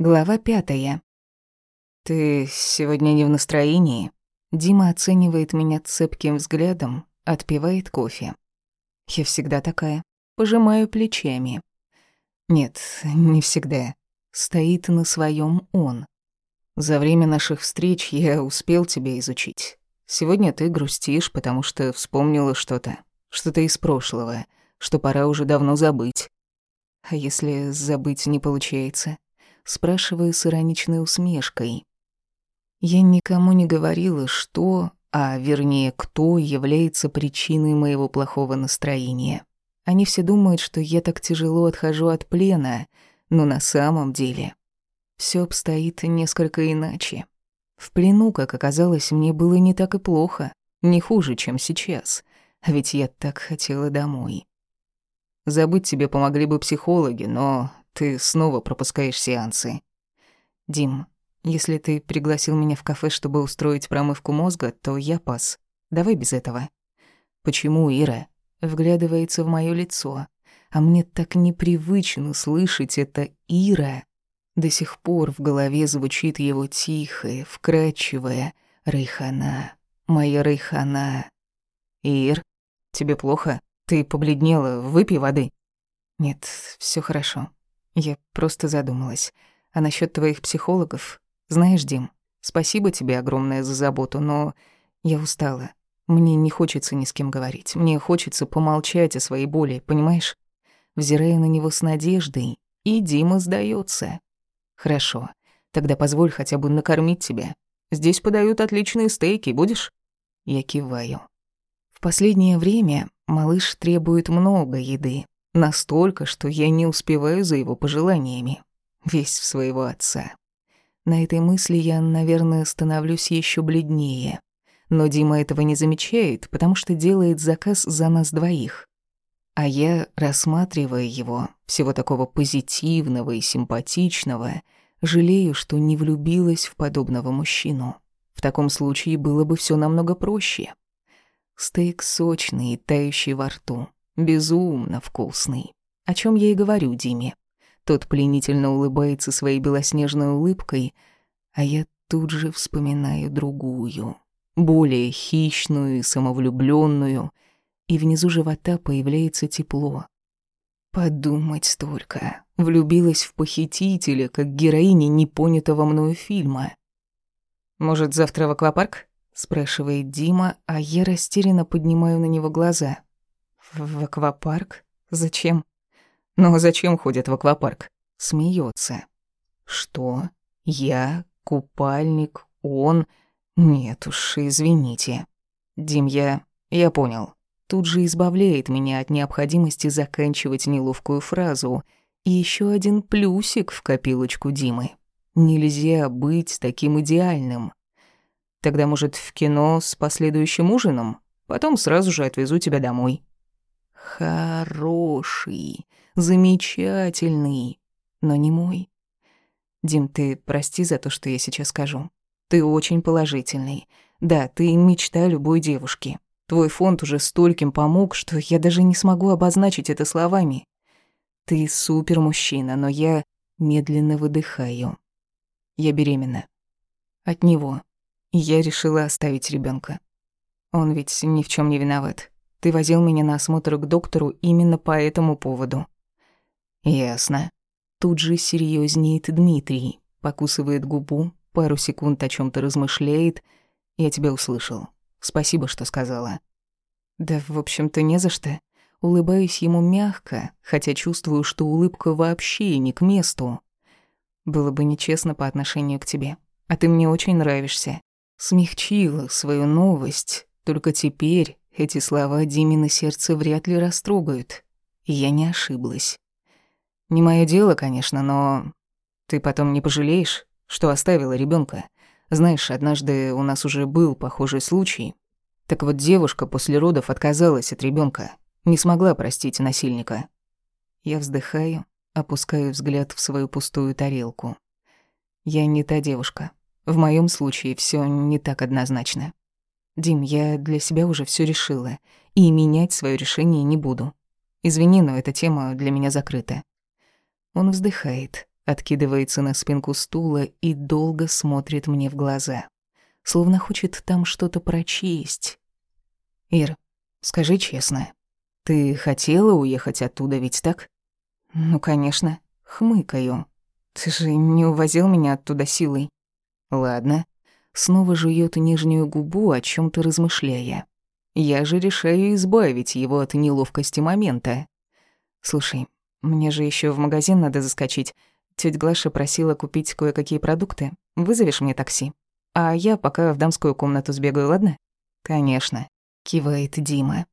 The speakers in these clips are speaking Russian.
Глава пятая. «Ты сегодня не в настроении?» Дима оценивает меня цепким взглядом, отпивает кофе. Я всегда такая. Пожимаю плечами. Нет, не всегда. Стоит на своем он. За время наших встреч я успел тебя изучить. Сегодня ты грустишь, потому что вспомнила что-то. Что-то из прошлого, что пора уже давно забыть. А если забыть не получается? Спрашиваю с ироничной усмешкой. Я никому не говорила, что, а вернее, кто является причиной моего плохого настроения. Они все думают, что я так тяжело отхожу от плена, но на самом деле все обстоит несколько иначе. В плену, как оказалось, мне было не так и плохо, не хуже, чем сейчас, а ведь я так хотела домой. Забыть тебе помогли бы психологи, но ты снова пропускаешь сеансы. Дим, если ты пригласил меня в кафе, чтобы устроить промывку мозга, то я пас. Давай без этого. Почему Ира вглядывается в моё лицо? А мне так непривычно слышать это Ира. До сих пор в голове звучит его тихое, вкрадчивое «Рейхана, моя Рейхана». «Ир, тебе плохо? Ты побледнела, выпей воды». «Нет, всё хорошо. Я просто задумалась. А насчет твоих психологов? Знаешь, Дим, спасибо тебе огромное за заботу, но я устала. Мне не хочется ни с кем говорить. Мне хочется помолчать о своей боли, понимаешь? Взирая на него с надеждой, и Дима сдается. Хорошо, тогда позволь хотя бы накормить тебя. Здесь подают отличные стейки, будешь? Я киваю. В последнее время малыш требует много еды, Настолько, что я не успеваю за его пожеланиями. Весь в своего отца. На этой мысли я, наверное, становлюсь еще бледнее. Но Дима этого не замечает, потому что делает заказ за нас двоих. А я, рассматривая его, всего такого позитивного и симпатичного, жалею, что не влюбилась в подобного мужчину. В таком случае было бы все намного проще. Стейк сочный и тающий во рту. Безумно вкусный. О чем я и говорю Диме. Тот пленительно улыбается своей белоснежной улыбкой, а я тут же вспоминаю другую, более хищную и самовлюбленную, и внизу живота появляется тепло. Подумать только. Влюбилась в похитителя, как героиня непонятого мною фильма. «Может, завтра в аквапарк?» — спрашивает Дима, а я растерянно поднимаю на него глаза — в аквапарк? Зачем? Ну, зачем ходят в аквапарк? Смеется. Что? Я? Купальник? Он? Нет уж, извините. Дим, я... Я понял. Тут же избавляет меня от необходимости заканчивать неловкую фразу. И еще один плюсик в копилочку Димы. Нельзя быть таким идеальным. Тогда, может, в кино с последующим ужином? Потом сразу же отвезу тебя домой. Хороший, замечательный, но не мой. Дим, ты прости за то, что я сейчас скажу. Ты очень положительный. Да, ты мечта любой девушки. Твой фонд уже стольким помог, что я даже не смогу обозначить это словами. Ты супер мужчина, но я медленно выдыхаю. Я беременна. От него. Я решила оставить ребенка. Он ведь ни в чем не виноват. Ты возил меня на осмотр к доктору именно по этому поводу». «Ясно». Тут же серьезнеет Дмитрий, покусывает губу, пару секунд о чем то размышляет. «Я тебя услышал. Спасибо, что сказала». «Да, в общем-то, не за что». Улыбаюсь ему мягко, хотя чувствую, что улыбка вообще не к месту. Было бы нечестно по отношению к тебе. А ты мне очень нравишься. Смягчила свою новость, только теперь, эти слова Димина сердце вряд ли растрогают. Я не ошиблась. Не мое дело, конечно, но ты потом не пожалеешь, что оставила ребенка. Знаешь, однажды у нас уже был похожий случай. Так вот, девушка после родов отказалась от ребенка, не смогла простить насильника. Я вздыхаю, опускаю взгляд в свою пустую тарелку. Я не та девушка. В моем случае все не так однозначно. Дим, я для себя уже все решила, и менять свое решение не буду. Извини, но эта тема для меня закрыта. Он вздыхает, откидывается на спинку стула и долго смотрит мне в глаза, словно хочет там что-то прочесть. «Ир, скажи честно, ты хотела уехать оттуда, ведь так?» «Ну, конечно», — хмыкаю. «Ты же не увозил меня оттуда силой». «Ладно». Снова жует нижнюю губу, о чем то размышляя. Я же решаю избавить его от неловкости момента. «Слушай, мне же еще в магазин надо заскочить. Тётя Глаша просила купить кое-какие продукты. Вызовешь мне такси? А я пока в дамскую комнату сбегаю, ладно? Конечно, кивает Дима.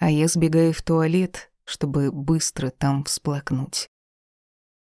А я сбегаю в туалет, чтобы быстро там всплакнуть.